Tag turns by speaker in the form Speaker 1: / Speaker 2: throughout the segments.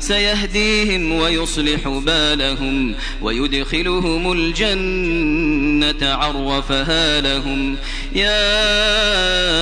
Speaker 1: سيهديهم ويصلح بالهم ويدخلهم الجنة عرفها لهم. يا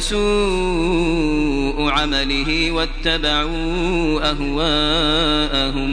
Speaker 1: سوء عمله واتبعوا أهواءهم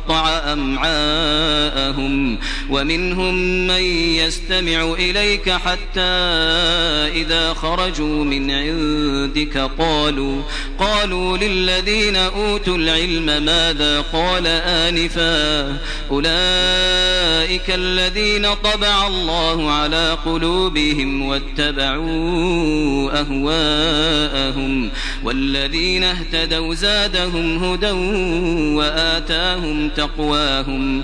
Speaker 1: أمعاءهم ومنهم من يستمع إليك حتى إذا خرجوا من عندك قالوا قالوا للذين أوتوا العلم ماذا قال آنفا؟ أولئك الذين طبع الله على قلوبهم واتبعوا أهواءهم والذين اهتدوا زادهم هدى وآتاهم تقواهم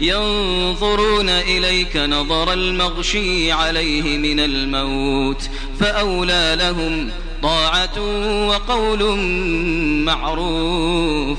Speaker 1: ينظرون إليك نظر المغشي عليه من الموت فأولى لهم طاعة وقول معروف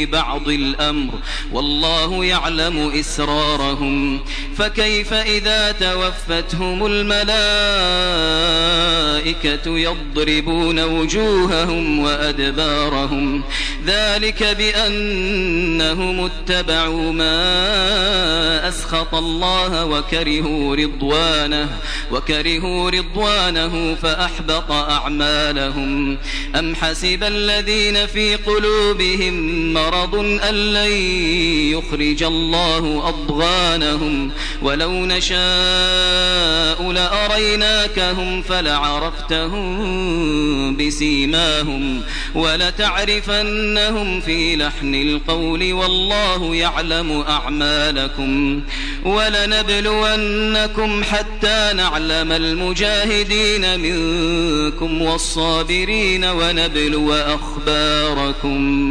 Speaker 1: بعض الأمر والله يعلم إسرارهم فكيف إذا توفتهم الملائكة يضربون وجوههم وأدبارهم ذلك بأنهم اتبعوا ما أسخط الله وكرهوا رضوانه وكرهوا رضوانه فأحبط أعمالهم أم حسب الذين في قلوبهم مرض أن لن يخرج الله أضغانهم. ولو نشاء لأريناكهم فلعرفتهم بسيماهم. ولتعرفنهم في لحن القول والله يعلم أعمالكم. ولنبلونكم حتى نعلم المجاهدين منكم والصابرين ونبلو أخباركم.